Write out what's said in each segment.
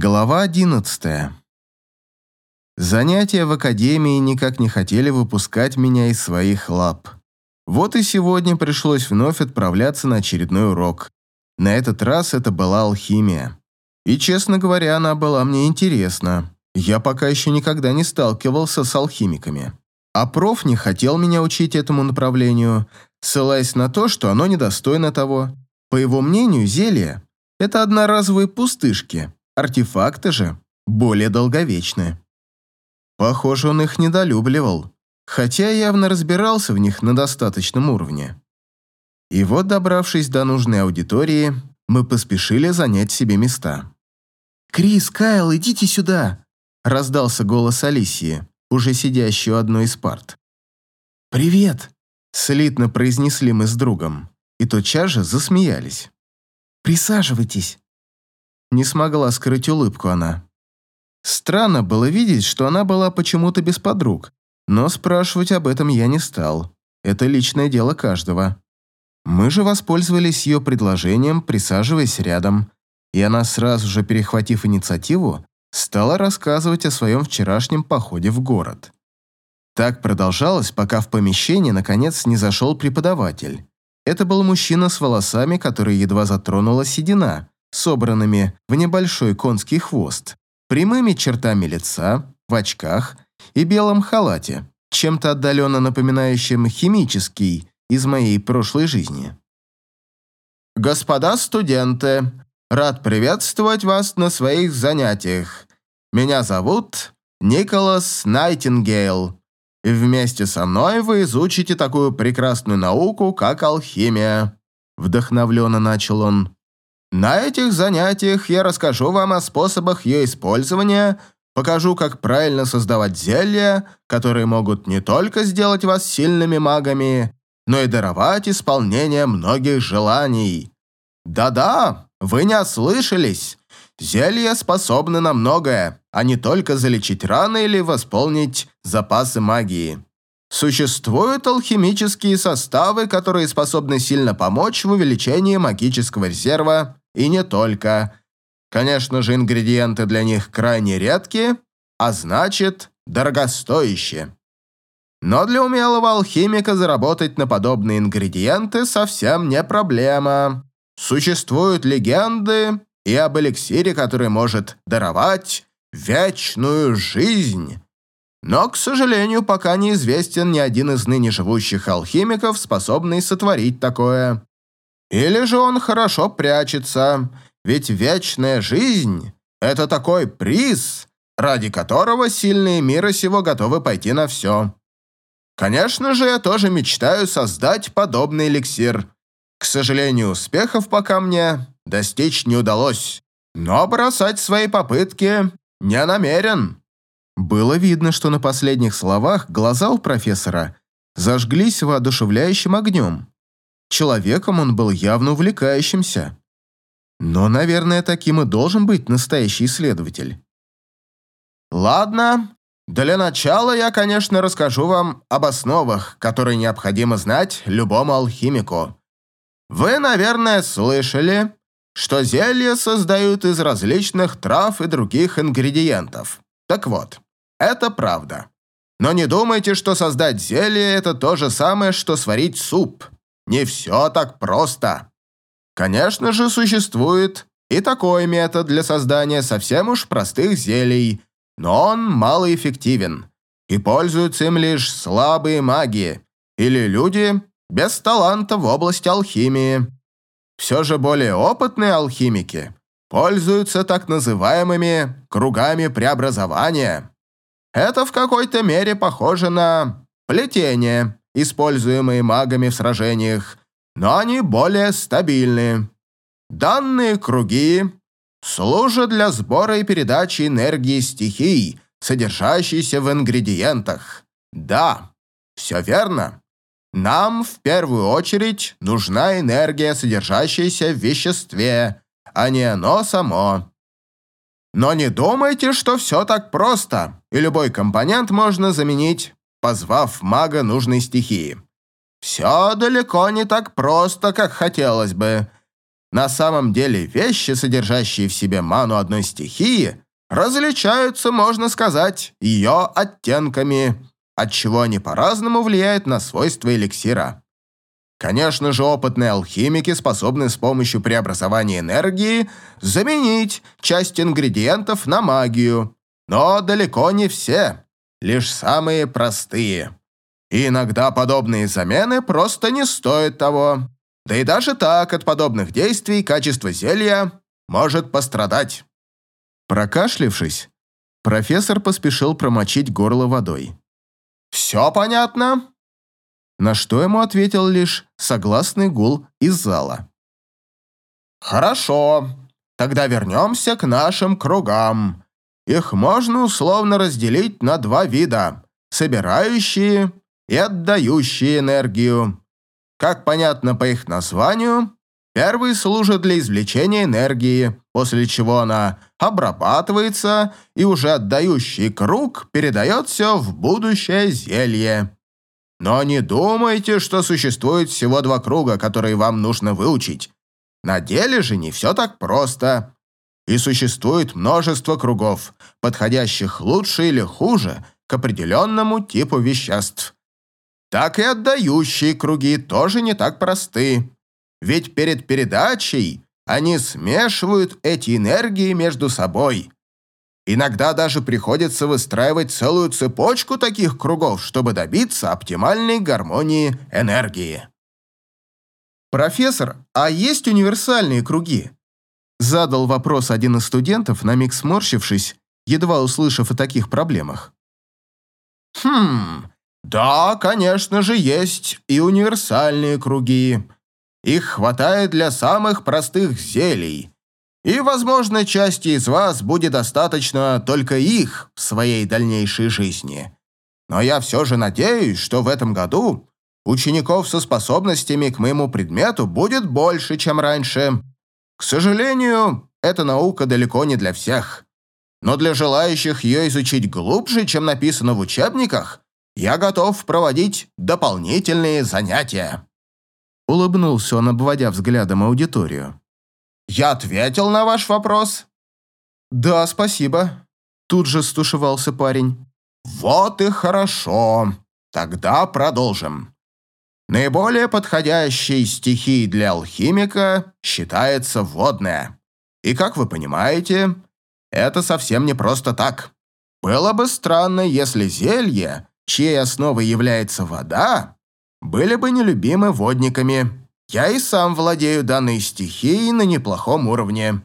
Глава 11. Занятия в академии никак не хотели выпускать меня из своих лап. Вот и сегодня пришлось вновь отправляться на очередной урок. На этот раз это была алхимия. И, честно говоря, она была мне интересна. Я пока еще никогда не сталкивался с алхимиками. А проф не хотел меня учить этому направлению, ссылаясь на то, что оно недостойно того. По его мнению, зелье – это одноразовые пустышки – Артефакты же более долговечны. Похоже, он их недолюбливал, хотя явно разбирался в них на достаточном уровне. И вот, добравшись до нужной аудитории, мы поспешили занять себе места. «Крис, Кайл, идите сюда!» – раздался голос Алисии, уже сидящей у одной из парт. «Привет!» – слитно произнесли мы с другом, и тотчас же засмеялись. «Присаживайтесь!» Не смогла скрыть улыбку она. Странно было видеть, что она была почему-то без подруг, но спрашивать об этом я не стал. Это личное дело каждого. Мы же воспользовались ее предложением, присаживаясь рядом, и она, сразу же перехватив инициативу, стала рассказывать о своем вчерашнем походе в город. Так продолжалось, пока в помещение наконец не зашел преподаватель. Это был мужчина с волосами, которые едва затронула седина, собранными в небольшой конский хвост, прямыми чертами лица, в очках и белом халате, чем-то отдаленно напоминающим химический из моей прошлой жизни. «Господа студенты, рад приветствовать вас на своих занятиях. Меня зовут Николас Найтингейл, и вместе со мной вы изучите такую прекрасную науку, как алхимия», вдохновленно начал он. На этих занятиях я расскажу вам о способах ее использования, покажу, как правильно создавать зелья, которые могут не только сделать вас сильными магами, но и даровать исполнение многих желаний. Да-да, вы не ослышались. Зелья способны на многое, а не только залечить раны или восполнить запасы магии. Существуют алхимические составы, которые способны сильно помочь в увеличении магического резерва и не только. Конечно же, ингредиенты для них крайне редкие, а значит, дорогостоящие. Но для умелого алхимика заработать на подобные ингредиенты совсем не проблема. Существуют легенды и об эликсире, который может даровать вечную жизнь. Но, к сожалению, пока неизвестен ни один из ныне живущих алхимиков, способный сотворить такое. Или же он хорошо прячется, ведь вечная жизнь – это такой приз, ради которого сильные мира сего готовы пойти на все. Конечно же, я тоже мечтаю создать подобный эликсир. К сожалению, успехов пока мне достичь не удалось, но бросать свои попытки не намерен. Было видно, что на последних словах глаза у профессора зажглись воодушевляющим огнем. Человеком он был явно увлекающимся. Но, наверное, таким и должен быть настоящий исследователь. Ладно, для начала я, конечно, расскажу вам об основах, которые необходимо знать любому алхимику. Вы, наверное, слышали, что зелья создают из различных трав и других ингредиентов. Так вот, это правда. Но не думайте, что создать зелье – это то же самое, что сварить суп – не все так просто. Конечно же, существует и такой метод для создания совсем уж простых зелий, но он малоэффективен, и пользуются им лишь слабые маги или люди без таланта в области алхимии. Все же более опытные алхимики пользуются так называемыми кругами преобразования. Это в какой-то мере похоже на плетение, используемые магами в сражениях, но они более стабильны. Данные круги служат для сбора и передачи энергии стихий, содержащейся в ингредиентах. Да, все верно. Нам в первую очередь нужна энергия, содержащаяся в веществе, а не оно само. Но не думайте, что все так просто, и любой компонент можно заменить позвав мага нужной стихии. Все далеко не так просто, как хотелось бы. на самом деле вещи, содержащие в себе ману одной стихии, различаются, можно сказать, ее оттенками, отчего они по-разному влияют на свойства эликсира. Конечно же, опытные алхимики способны с помощью преобразования энергии заменить часть ингредиентов на магию, но далеко не все, лишь самые простые. И иногда подобные замены просто не стоят того. Да и даже так от подобных действий качество зелья может пострадать. Прокашлившись, профессор поспешил промочить горло водой. «Все понятно?» На что ему ответил лишь согласный гул из зала. «Хорошо, тогда вернемся к нашим кругам. Их можно условно разделить на два вида – собирающие и отдающие энергию. Как понятно по их названию, первый служит для извлечения энергии, после чего она обрабатывается, и уже отдающий круг передает все в будущее зелье. Но не думайте, что существует всего два круга, которые вам нужно выучить. На деле же не все так просто. И существует множество кругов, подходящих лучше или хуже к определенному типу веществ так и отдающие круги тоже не так просты. Ведь перед передачей они смешивают эти энергии между собой. Иногда даже приходится выстраивать целую цепочку таких кругов, чтобы добиться оптимальной гармонии энергии. «Профессор, а есть универсальные круги?» Задал вопрос один из студентов, на миг сморщившись, едва услышав о таких проблемах. «Хм, да, конечно же, есть и универсальные круги. Их хватает для самых простых зелий. И, возможно, части из вас будет достаточно только их в своей дальнейшей жизни. Но я все же надеюсь, что в этом году учеников со способностями к моему предмету будет больше, чем раньше. К сожалению, эта наука далеко не для всех. Но для желающих ее изучить глубже, чем написано в учебниках – я готов проводить дополнительные занятия». Улыбнулся он, обводя взглядом аудиторию. «Я ответил на ваш вопрос?» «Да, спасибо», – тут же стушевался парень. «Вот и хорошо. Тогда продолжим. Наиболее подходящей стихией для алхимика считается водная. И, как вы понимаете, это совсем не просто так. Было бы странно, если зелье чьей основой является вода, были бы нелюбимы водниками. Я и сам владею данной стихией на неплохом уровне.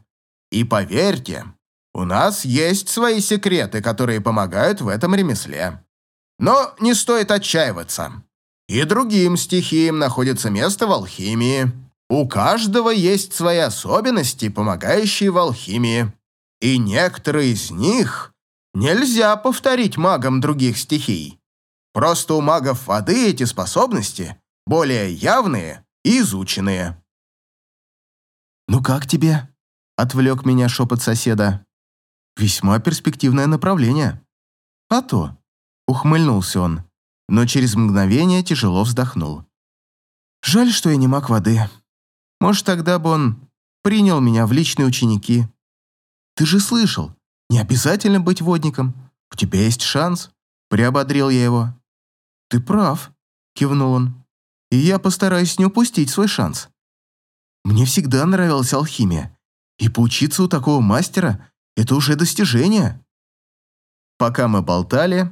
И поверьте, у нас есть свои секреты, которые помогают в этом ремесле. Но не стоит отчаиваться. И другим стихиям находится место в алхимии. У каждого есть свои особенности, помогающие в алхимии. И некоторые из них нельзя повторить магам других стихий. Просто у магов воды эти способности более явные и изученные. «Ну как тебе?» – отвлек меня шепот соседа. «Весьма перспективное направление». «А то», – ухмыльнулся он, но через мгновение тяжело вздохнул. «Жаль, что я не маг воды. Может, тогда бы он принял меня в личные ученики. Ты же слышал, не обязательно быть водником. У тебя есть шанс», – приободрил я его. «Ты прав», — кивнул он. «И я постараюсь не упустить свой шанс. Мне всегда нравилась алхимия, и поучиться у такого мастера — это уже достижение». Пока мы болтали,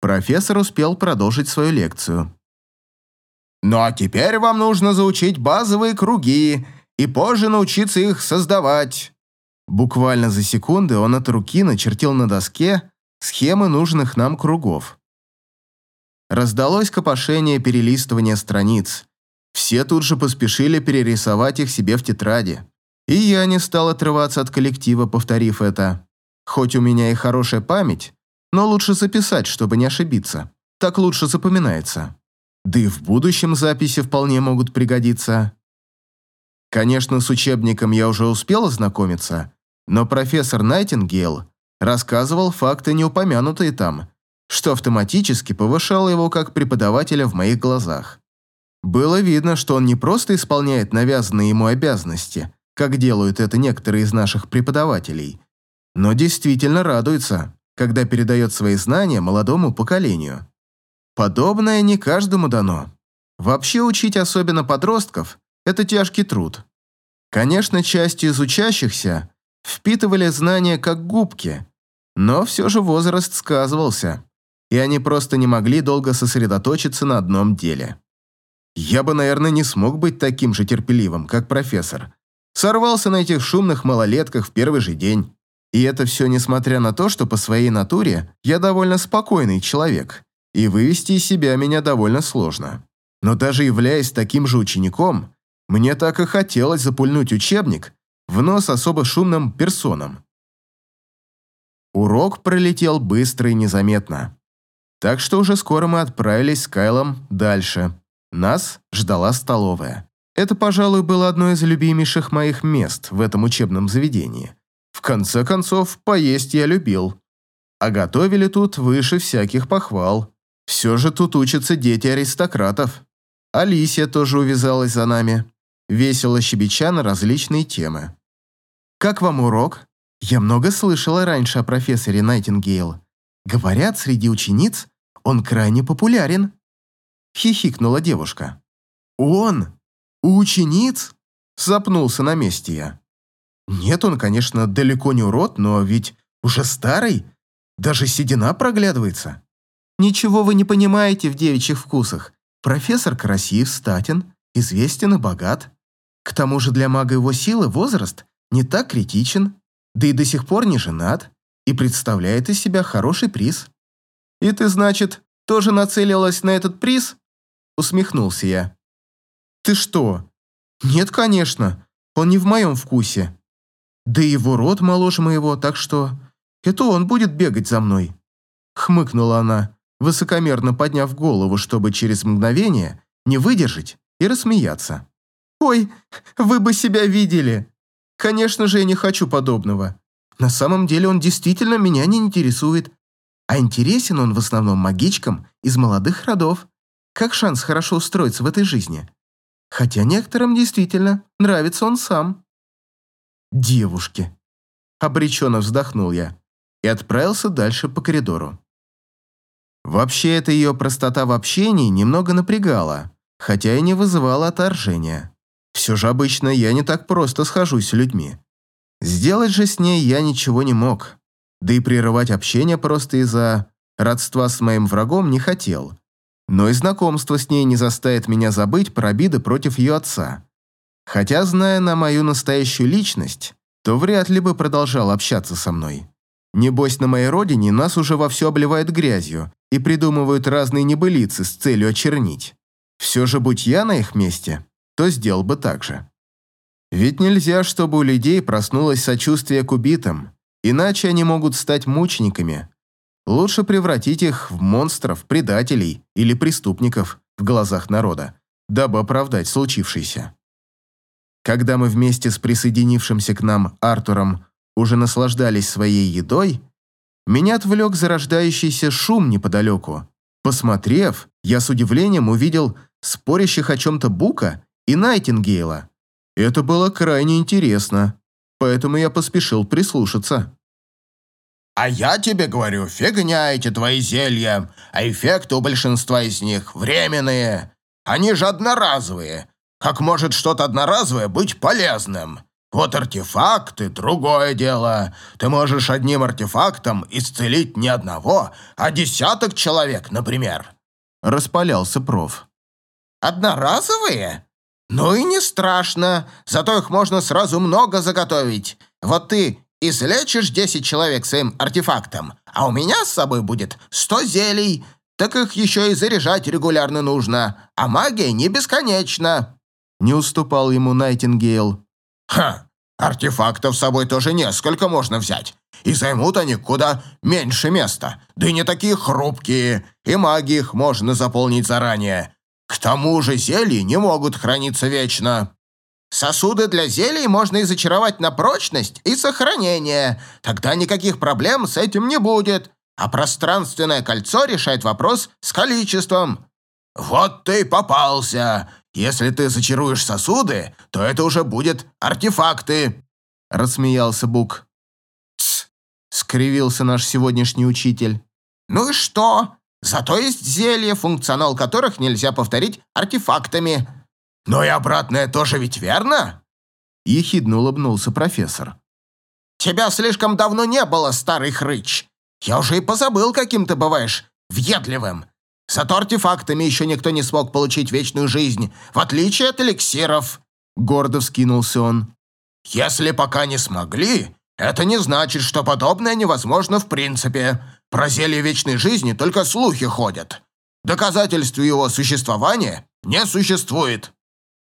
профессор успел продолжить свою лекцию. «Ну а теперь вам нужно заучить базовые круги и позже научиться их создавать». Буквально за секунды он от руки начертил на доске схемы нужных нам кругов. Раздалось копошение перелистывания страниц. Все тут же поспешили перерисовать их себе в тетради. И я не стал отрываться от коллектива, повторив это. Хоть у меня и хорошая память, но лучше записать, чтобы не ошибиться. Так лучше запоминается. Да и в будущем записи вполне могут пригодиться. Конечно, с учебником я уже успел ознакомиться, но профессор Найтингейл рассказывал факты, не упомянутые там, что автоматически повышало его как преподавателя в моих глазах. Было видно, что он не просто исполняет навязанные ему обязанности, как делают это некоторые из наших преподавателей, но действительно радуется, когда передает свои знания молодому поколению. Подобное не каждому дано. Вообще учить особенно подростков – это тяжкий труд. Конечно, часть из учащихся впитывали знания как губки, но все же возраст сказывался, и они просто не могли долго сосредоточиться на одном деле. Я бы, наверное, не смог быть таким же терпеливым, как профессор. Сорвался на этих шумных малолетках в первый же день. И это все несмотря на то, что по своей натуре я довольно спокойный человек, и вывести из себя меня довольно сложно. Но даже являясь таким же учеником, мне так и хотелось запульнуть учебник в нос особо шумным персонам. Урок пролетел быстро и незаметно. Так что уже скоро мы отправились с Кайлом дальше. Нас ждала столовая. Это, пожалуй, было одно из любимейших моих мест в этом учебном заведении. В конце концов, поесть я любил. А готовили тут выше всяких похвал. Все же тут учатся дети аристократов. Алисия тоже увязалась за нами, весело щебеча на различные темы. «Как вам урок?» Я много слышала раньше о профессоре Найтингейл. Говорят, среди учениц он крайне популярен. Хихикнула девушка. Он? У учениц? Запнулся на месте я. Нет, он, конечно, далеко не урод, но ведь уже старый. Даже седина проглядывается. Ничего вы не понимаете в девичьих вкусах. Профессор красив, статен, известен и богат. К тому же для мага его силы возраст не так критичен, да и до сих пор не женат и представляет из себя хороший приз. «И ты, значит, тоже нацелилась на этот приз?» Усмехнулся я. «Ты что?» «Нет, конечно, он не в моем вкусе. Да и его род моложе моего, так что это он будет бегать за мной». Хмыкнула она, высокомерно подняв голову, чтобы через мгновение не выдержать и рассмеяться. «Ой, вы бы себя видели! Конечно же, я не хочу подобного. На самом деле он действительно меня не интересует. А интересен он в основном магичкам из молодых родов. Как шанс хорошо устроиться в этой жизни? Хотя некоторым действительно нравится он сам. Девушки. Обреченно вздохнул я и отправился дальше по коридору. Вообще, эта ее простота в общении немного напрягала, хотя и не вызывала отторжения. Все же обычно я не так просто схожусь с людьми. Сделать же с ней я ничего не мог. Да и прерывать общение просто из-за родства с моим врагом не хотел. Но и знакомство с ней не заставит меня забыть про обиды против ее отца. Хотя, зная на мою настоящую личность, то вряд ли бы продолжал общаться со мной. Небось, на моей родине нас уже вовсю обливают грязью и придумывают разные небылицы с целью очернить. Все же, будь я на их месте, то сделал бы так же. Ведь нельзя, чтобы у людей проснулось сочувствие к убитым, иначе они могут стать мучениками. Лучше превратить их в монстров, предателей или преступников в глазах народа, дабы оправдать случившееся. Когда мы вместе с присоединившимся к нам Артуром уже наслаждались своей едой, меня отвлек зарождающийся шум неподалеку. Посмотрев, я с удивлением увидел спорящих о чем-то Бука и Найтингейла. Это было крайне интересно, поэтому я поспешил прислушаться. «А я тебе говорю, фигня эти твои зелья, а эффекты у большинства из них временные. Они же одноразовые. Как может что-то одноразовое быть полезным? Вот артефакты – другое дело. Ты можешь одним артефактом исцелить не одного, а десяток человек, например». Распалялся проф. «Одноразовые? «Ну и не страшно, зато их можно сразу много заготовить. Вот ты излечишь 10 человек своим артефактом, а у меня с собой будет 100 зелий, так их еще и заряжать регулярно нужно, а магия не бесконечна». Не уступал ему Найтингейл. «Ха, артефактов с собой тоже несколько можно взять, и займут они куда меньше места, да и не такие хрупкие, и магии их можно заполнить заранее». К тому же зелья не могут храниться вечно. Сосуды для зелий можно и зачаровать на прочность и сохранение. Тогда никаких проблем с этим не будет. А пространственное кольцо решает вопрос с количеством. Вот ты и попался. Если ты зачаруешь сосуды, то это уже будет артефакты!» Рассмеялся Бук. «Тсс!» — скривился наш сегодняшний учитель. «Ну и что? Зато есть зелья, функционал которых нельзя повторить артефактами. Но и обратное тоже ведь верно?» Ехидно улыбнулся профессор. «Тебя слишком давно не было, старый хрыч. Я уже и позабыл, каким ты бываешь въедливым. Зато артефактами еще никто не смог получить вечную жизнь, в отличие от эликсиров». Гордо вскинулся он. «Если пока не смогли, это не значит, что подобное невозможно в принципе. Про зелье вечной жизни только слухи ходят. Доказательств его существования не существует».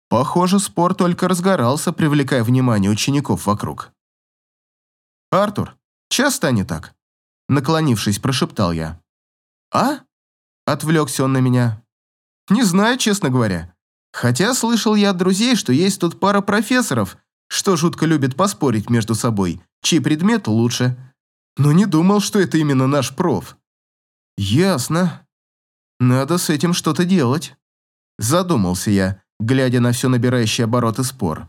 Похоже, спор только разгорался, привлекая внимание учеников вокруг. «Артур, часто они так?» Наклонившись, прошептал я. «А?» Отвлекся он на меня. «Не знаю, честно говоря. Хотя слышал я от друзей, что есть тут пара профессоров, что жутко любят поспорить между собой, чей предмет лучше. Но не думал, что это именно наш проф». «Ясно. Надо с этим что-то делать». Задумался я, глядя на все набирающий обороты спор.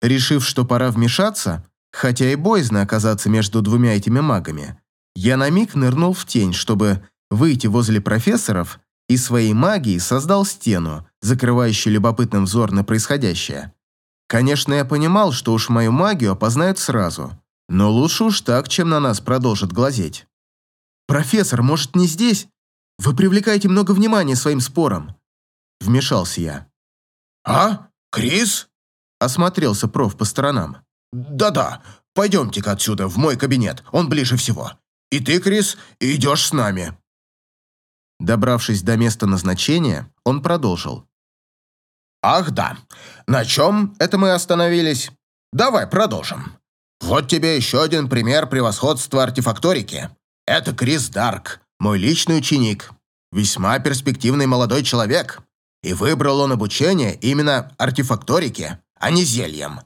Решив, что пора вмешаться, хотя и боязно оказаться между двумя этими магами, я на миг нырнул в тень, чтобы выйти возле профессоров и своей магией создал стену, закрывающую любопытным взор на происходящее. Конечно, я понимал, что уж мою магию опознают сразу, но лучше уж так, чем на нас продолжат глазеть. «Профессор, может, не здесь? Вы привлекаете много внимания своим спором», — вмешался я. «А? Крис?» — осмотрелся проф по сторонам. «Да-да, пойдемте-ка отсюда, в мой кабинет, он ближе всего. И ты, Крис, идешь с нами». Добравшись до места назначения, он продолжил. «Ах да, на чем это мы остановились? Давай продолжим. Вот тебе еще один пример превосходства артефакторики. Это Крис Дарк, мой личный ученик. Весьма перспективный молодой человек. И выбрал он обучение именно артефакторике, а не зельям.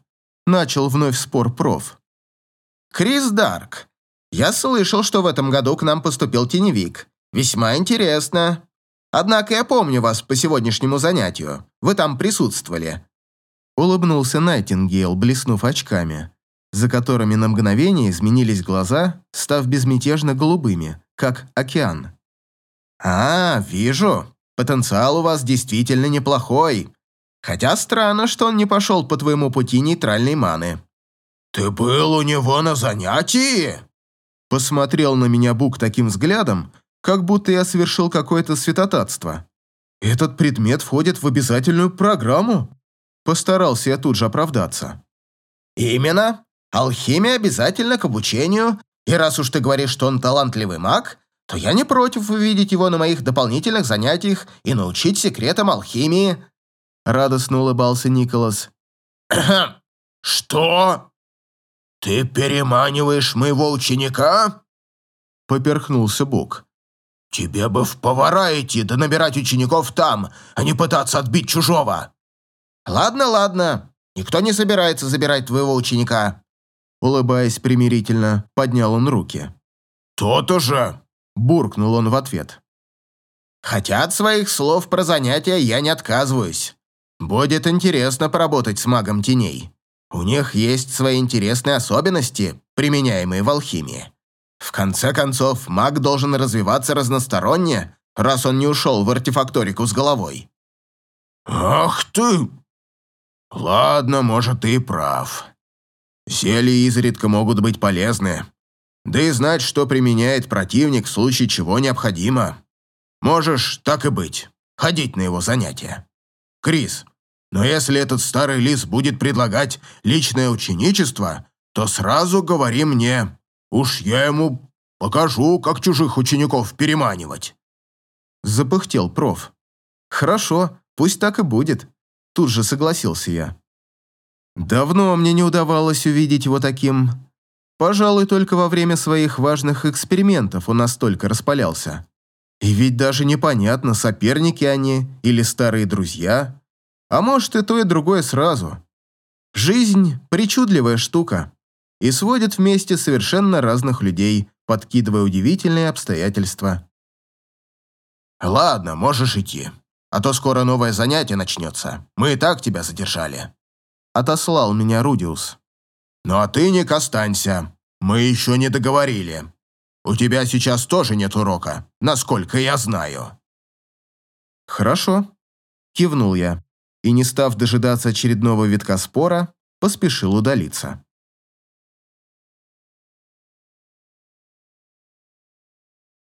Начал вновь спор проф. Крис Дарк, я слышал, что в этом году к нам поступил теневик. Весьма интересно. Однако я помню вас по сегодняшнему занятию. Вы там присутствовали». Улыбнулся Найтингейл, блеснув очками, за которыми на мгновение изменились глаза, став безмятежно голубыми, как океан. «А, вижу. Потенциал у вас действительно неплохой. Хотя странно, что он не пошел по твоему пути нейтральной маны». «Ты был у него на занятии?» Посмотрел на меня Бук таким взглядом, как будто я совершил какое-то святотатство. Этот предмет входит в обязательную программу. Постарался я тут же оправдаться. Именно. Алхимия обязательно к обучению, и раз уж ты говоришь, что он талантливый маг, то я не против увидеть его на моих дополнительных занятиях и научить секретам алхимии. Радостно улыбался Николас. «Что? Ты переманиваешь моего ученика?» Поперхнулся Бук. «Тебе бы в повара идти, да набирать учеников там, а не пытаться отбить чужого!» «Ладно, ладно, никто не собирается забирать твоего ученика!» Улыбаясь примирительно, поднял он руки. «То-то же!» – буркнул он в ответ. «Хотя от своих слов про занятия я не отказываюсь. Будет интересно поработать с магом теней. У них есть свои интересные особенности, применяемые в алхимии. В конце концов, маг должен развиваться разносторонне, раз он не ушел в артефакторику с головой. «Ах ты! Ладно, может, ты прав. Зелья изредка могут быть полезны. Да и знать, что применяет противник в случае чего необходимо. Можешь, так и быть, ходить на его занятия. Крис, но если этот старый лис будет предлагать личное ученичество, то сразу говори мне, Уж я ему покажу, как чужих учеников переманивать. Запыхтел проф. Хорошо, пусть так и будет. Тут же согласился я. Давно мне не удавалось увидеть его таким. Пожалуй, только во время своих важных экспериментов он настолько распалялся. И ведь даже непонятно, соперники они или старые друзья. А может и то, и другое сразу. Жизнь – причудливая штука и сводит вместе совершенно разных людей, подкидывая удивительные обстоятельства. «Ладно, можешь идти. а то скоро новое занятие начнется. Мы и так тебя задержали». Отослал меня Рудиус. «Ну а ты, Ник, останься. Мы еще не договорили. У тебя сейчас тоже нет урока, насколько я знаю». «Хорошо», – кивнул я, и, не став дожидаться очередного витка спора, поспешил удалиться.